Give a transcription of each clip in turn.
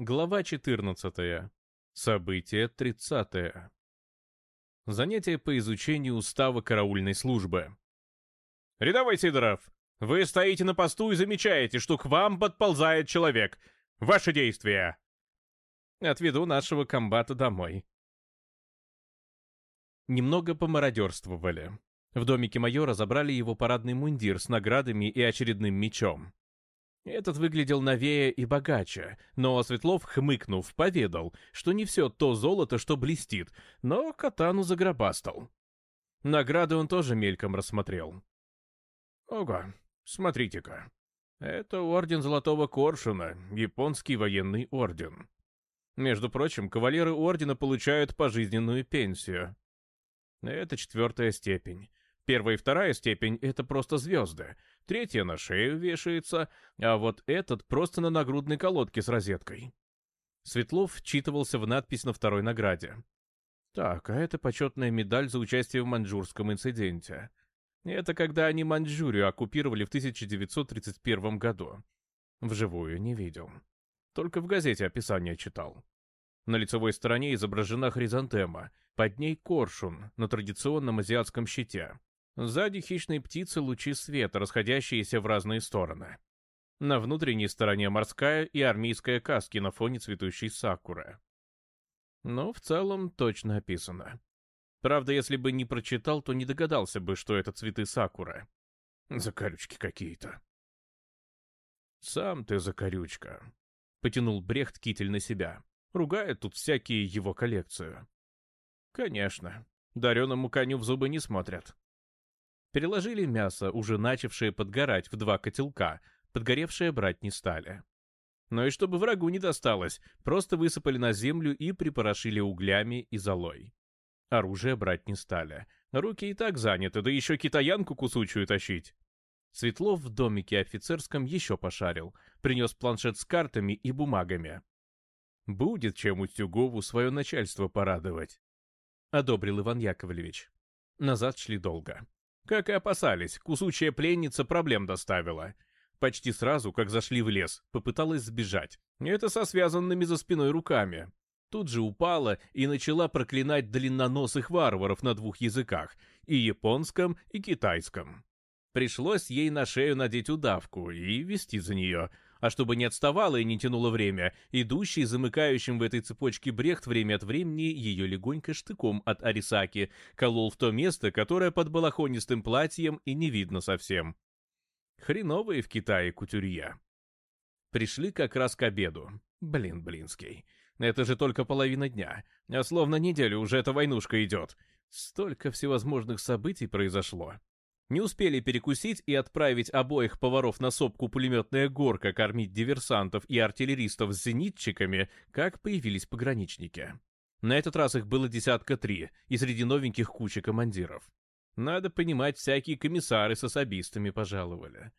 Глава 14. Событие 30. Занятие по изучению устава караульной службы. «Рядовой Сидоров, вы стоите на посту и замечаете, что к вам подползает человек. Ваши действия!» «Отведу нашего комбата домой». Немного помародерствовали. В домике майора забрали его парадный мундир с наградами и очередным мечом. Этот выглядел новее и богаче, но Светлов, хмыкнув, поведал, что не все то золото, что блестит, но катану загробастал. Награды он тоже мельком рассмотрел. «Ого, смотрите-ка. Это орден Золотого Коршуна, японский военный орден. Между прочим, кавалеры ордена получают пожизненную пенсию. Это четвертая степень. Первая и вторая степень — это просто звезды, третья на шею вешается, а вот этот просто на нагрудной колодке с розеткой. Светлов вчитывался в надпись на второй награде. Так, а это почетная медаль за участие в маньчжурском инциденте. Это когда они Маньчжурию оккупировали в 1931 году. Вживую не видел. Только в газете описание читал. На лицевой стороне изображена хризантема, под ней коршун на традиционном азиатском щите. Сзади хищной птицы лучи света, расходящиеся в разные стороны. На внутренней стороне морская и армейская каски на фоне цветущей сакуры. Но в целом точно описано. Правда, если бы не прочитал, то не догадался бы, что это цветы сакуры. Закорючки какие-то. «Сам ты закорючка», — потянул Брехт китель на себя, ругая тут всякие его коллекцию. «Конечно, дареному коню в зубы не смотрят. Переложили мясо, уже начавшее подгорать, в два котелка, подгоревшее брать не стали. Но и чтобы врагу не досталось, просто высыпали на землю и припорошили углями и золой. Оружие брать не стали. Руки и так заняты, да еще китаянку кусучую тащить. Светлов в домике офицерском еще пошарил, принес планшет с картами и бумагами. «Будет чем Утюгову свое начальство порадовать», — одобрил Иван Яковлевич. Назад шли долго. Как и опасались, кусучая пленница проблем доставила. Почти сразу, как зашли в лес, попыталась сбежать. Это со связанными за спиной руками. Тут же упала и начала проклинать длинноносых варваров на двух языках, и японском, и китайском. Пришлось ей на шею надеть удавку и вести за нее – а чтобы не отставало и не тянуло время, идущий замыкающим в этой цепочке Брехт время от времени ее легонько штыком от Арисаки колол в то место, которое под балахонистым платьем и не видно совсем. Хреновые в Китае кутюрья. Пришли как раз к обеду. Блин, блинский. Это же только половина дня. А словно неделю уже эта войнушка идет. Столько всевозможных событий произошло. Не успели перекусить и отправить обоих поваров на сопку пулеметная горка кормить диверсантов и артиллеристов с зенитчиками, как появились пограничники. На этот раз их было десятка три, и среди новеньких куча командиров. Надо понимать, всякие комиссары с особистами пожаловали.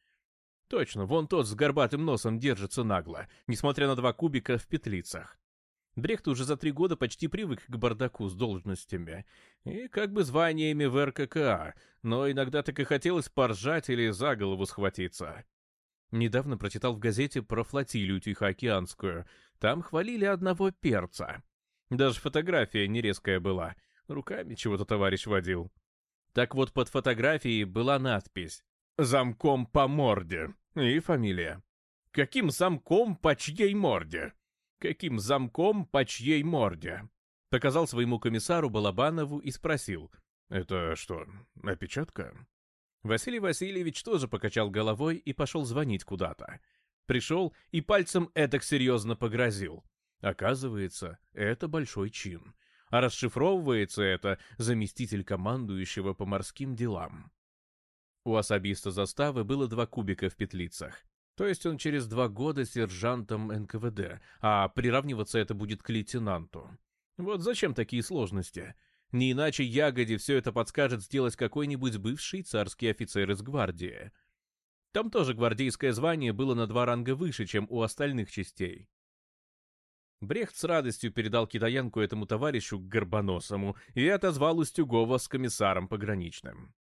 Точно, вон тот с горбатым носом держится нагло, несмотря на два кубика в петлицах. Брехт уже за три года почти привык к бардаку с должностями и как бы званиями в РККА, но иногда так и хотелось поржать или за голову схватиться. Недавно прочитал в газете про флотилию Тихоокеанскую. Там хвалили одного перца. Даже фотография нерезкая была. Руками чего-то товарищ водил. Так вот, под фотографией была надпись «Замком по морде» и фамилия. «Каким замком по чьей морде?» каким замком, по чьей морде?» Доказал своему комиссару Балабанову и спросил. «Это что, опечатка?» Василий Васильевич тоже покачал головой и пошел звонить куда-то. Пришел и пальцем эдак серьезно погрозил. Оказывается, это большой чин. А расшифровывается это заместитель командующего по морским делам. У особиста заставы было два кубика в петлицах. То есть он через два года сержантом НКВД, а приравниваться это будет к лейтенанту. Вот зачем такие сложности? Не иначе Ягоде все это подскажет сделать какой-нибудь бывший царский офицер из гвардии. Там тоже гвардейское звание было на два ранга выше, чем у остальных частей. Брехт с радостью передал китаянку этому товарищу, горбоносому, и отозвал Устюгова с комиссаром пограничным.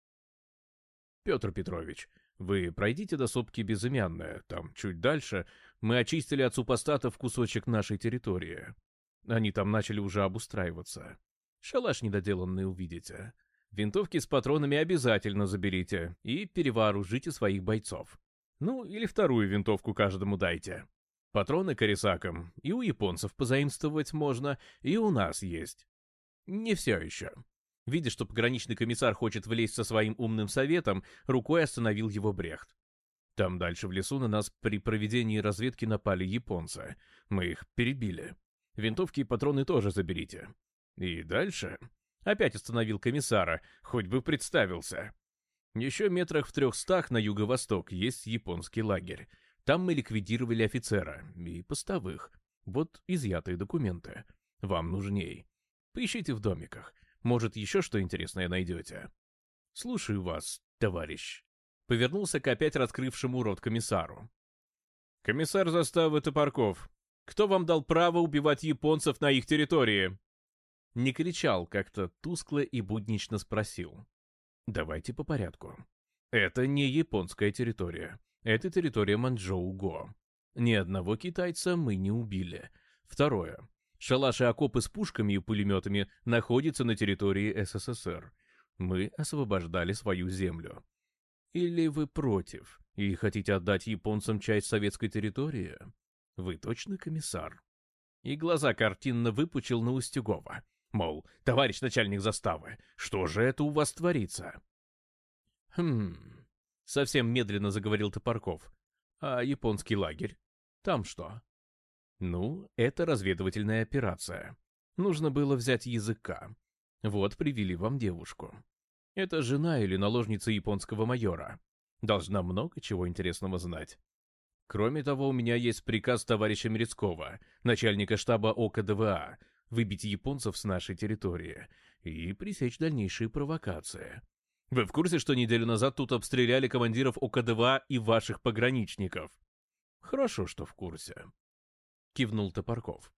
Петр Петрович, вы пройдите до сопки Безымянная, там чуть дальше мы очистили от супостатов кусочек нашей территории. Они там начали уже обустраиваться. Шалаш недоделанный увидите. Винтовки с патронами обязательно заберите и перевооружите своих бойцов. Ну, или вторую винтовку каждому дайте. Патроны корисакам и у японцев позаимствовать можно, и у нас есть. Не все еще. Видя, что пограничный комиссар хочет влезть со своим умным советом, рукой остановил его Брехт. Там дальше в лесу на нас при проведении разведки напали японцы. Мы их перебили. Винтовки и патроны тоже заберите. И дальше... Опять остановил комиссара, хоть бы представился. Еще метрах в трехстах на юго-восток есть японский лагерь. Там мы ликвидировали офицера и постовых. Вот изъятые документы. Вам нужней. Поищите в домиках. Может, еще что интересное найдете?» «Слушаю вас, товарищ», — повернулся к опять раскрывшему рот комиссару. «Комиссар заставы Топорков, кто вам дал право убивать японцев на их территории?» Не кричал, как-то тускло и буднично спросил. «Давайте по порядку. Это не японская территория. Это территория Манчжоу-Го. Ни одного китайца мы не убили. Второе. Шалаши окопы с пушками и пулеметами находятся на территории СССР. Мы освобождали свою землю. Или вы против и хотите отдать японцам часть советской территории? Вы точно комиссар?» И глаза картинно выпучил на Устюгова. Мол, товарищ начальник заставы, что же это у вас творится? «Хм...» — совсем медленно заговорил Топорков. «А японский лагерь? Там что, ну, это разведывательная операция. Нужно было взять языка. Вот привели вам девушку. Это жена или наложница японского майора. Должна много чего интересного знать. Кроме того, у меня есть приказ товарища Мерецкого, начальника штаба ОКДВА, выбить японцев с нашей территории и пресечь дальнейшие провокации. Вы в курсе, что неделю назад тут обстреляли командиров ОКДВА и ваших пограничников? Хорошо, что в курсе кивнул Топорков.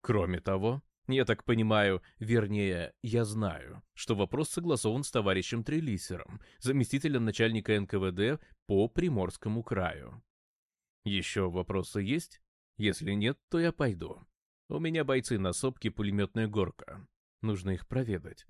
Кроме того, я так понимаю, вернее, я знаю, что вопрос согласован с товарищем Трелисером, заместителем начальника НКВД по Приморскому краю. Еще вопросы есть? Если нет, то я пойду. У меня бойцы на сопке пулеметная горка. Нужно их проведать.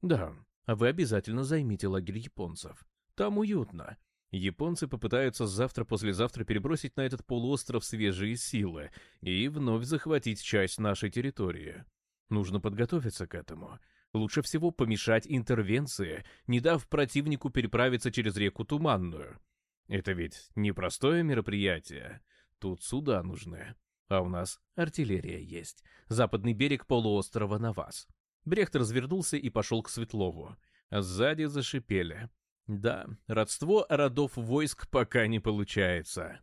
Да, а вы обязательно займите лагерь японцев. Там уютно, Японцы попытаются завтра-послезавтра перебросить на этот полуостров свежие силы и вновь захватить часть нашей территории. Нужно подготовиться к этому. Лучше всего помешать интервенции, не дав противнику переправиться через реку Туманную. Это ведь непростое мероприятие. Тут суда нужны. А у нас артиллерия есть. Западный берег полуострова на вас. Брехт развернулся и пошел к Светлову. А сзади зашипели. Да, родство родов войск пока не получается.